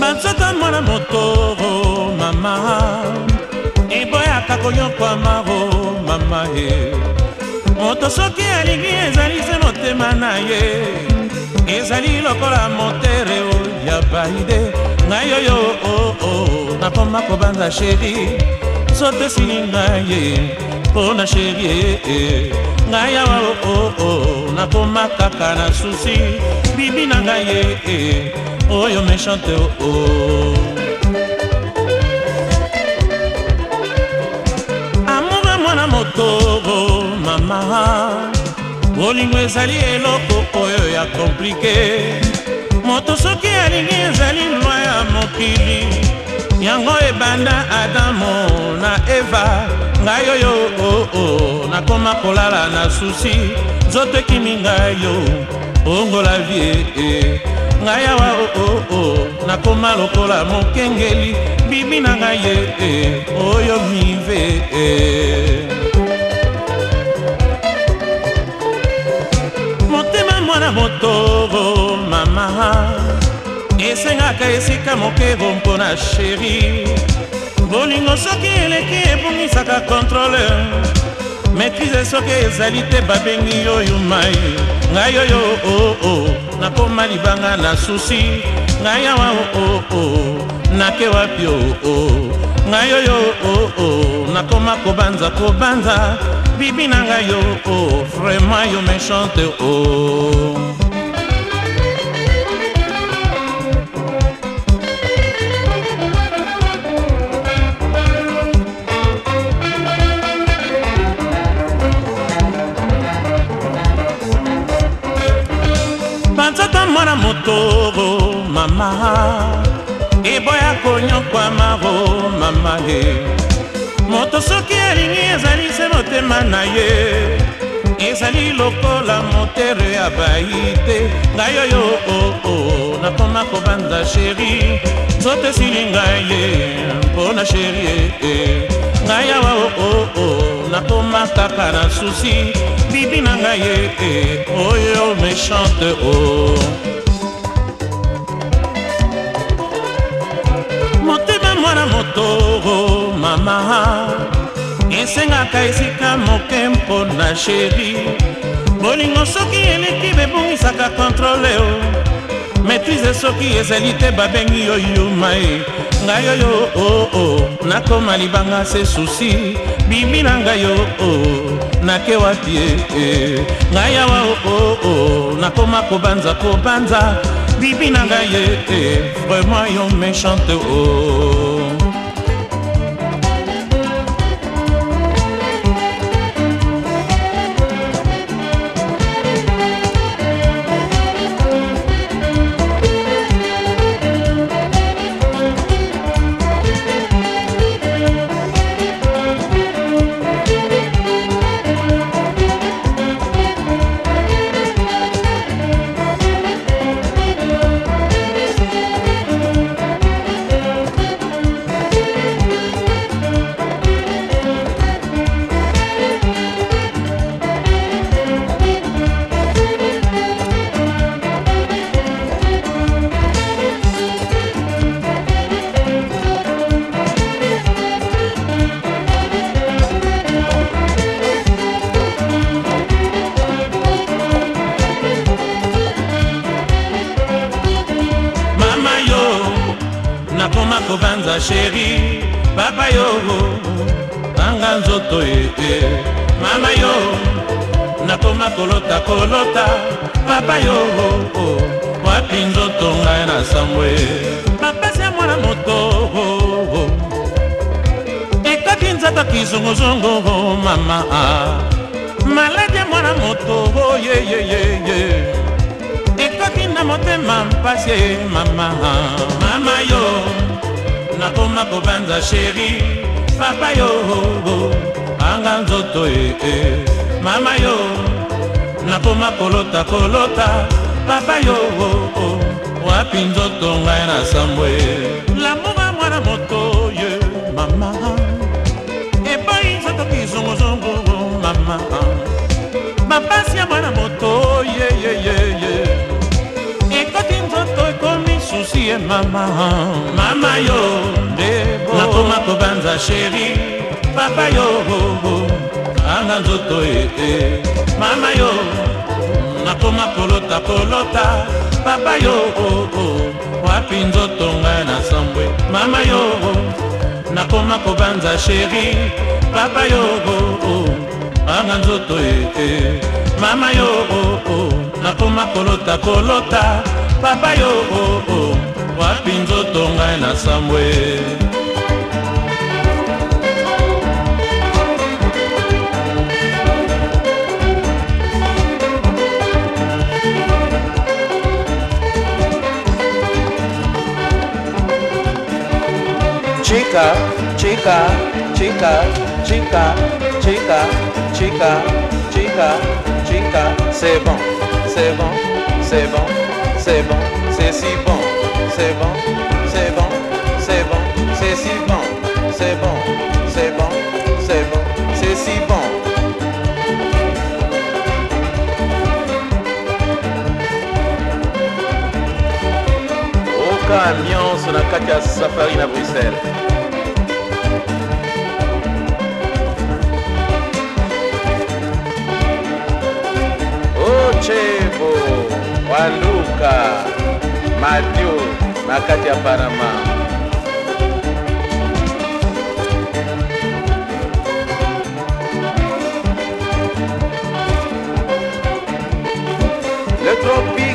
banzatan mwana moto mama eboyaka konyokwama o mama ye moto soki alingi ezalisa motema na ye ezali lokola motere oyo ya baide ngai oyo oo oh, oh, nakoma kobanza sheri nzoto esili ngai ye mpo na sheri ee ngai awa oo oh, nakoma kaka na susi bibi na ngai ee oyo méchante oo amour ya mwana motobo mama bolingo ezali eloko oyo ya komplike moto soki alingi ezali lwa ya mokili yango ebanda adamo na eva ngai oyo oo oh, oh, nakoma kolala na susi nzoto ekimi ngai yo ongola vie eh. ngai awa oo oh, oh, oh, nakoma lokola mokengeli bibi na ngai ye eh. oyo mive eh. esika mokebo mpona sheri bolingo soki eleki ebungisaka kontrole maitrise soki ezali te babengi oyo mai ngai oyo oo oh, oh, nakoma libanga na susi ngai awa oo oh, nake wapi oo ngai oyo oo nakoma kobanza kobanza bibi na ngai oo vraimen yo méchante oo mama eboya konyokwama o mama e moto soki alingi ezali se motema na ye ezali lokola motere ya bayi te ngai oyo oo oh, oh, nakoma kobanda sheri nzoto esili ngai ye mpona sheri ee eh. ngai awa oo oh, nakoma kaka na susi bibi na ngai ye eh. oyo méchante o oh. mama esengaka esika moke mpona sheri bolingo soki eleki bebungisaka kontrole o maitrise soki ezali te babengi yoyuma e ngai oyo oo oh, oh. nakoma libanga se susi bibi na ngai oo oh, nake wapi e, e. ngai awa oo oh, oh, oh, nakoma kobanza kobanza bibi na ngai e eh, eh. vraiment yo méchante o oh. nakoma kobanza sheri papa yo tanga nzoto ete mama yo nakoma kolota kolota papa yo wapi nzoto ngai na sambwe mapasi ya mwana moto ekaki nzata kizongozongo mama maladi ya mwana moto yeyeyeye motema mpasi ye mama mama yo nakoma kobanza sheri papa yo oh, oh, anga nzoto ye eh. mama yo nakoma kolota kolota papa yo oh, wapi nzoto ngai na sambwe lamoba mwana moto ye mama ebai nzoto kizongozongo mama mapasi ya mwana moto ye mama mama yo nakoma kobanza sheri papa yo anga nzoto ete e. mama yo nakoma kolota kolota papa yo wapi nzoto ngai na sambwe mama yo nakoma kobanza sheri papa yo anga nzoto ete e. mama yo nakoma kolota kolota papa yo oh, oh, oh. wapi nzoto na sambwe chica, chica, chica, chica, chica, chica, chica, chica, c'est bon, c'est bon, c'est bon. c'est bon, c'est si bon, c'est bon, c'est bon, c'est bon, c'est si bon, c'est bon, c'est bon, c'est bon, c'est si bon. Au camion, sur la caca safari à Bruxelles. Oh, chef. Wanduka, Matthew na kati ya Panama. Le tropique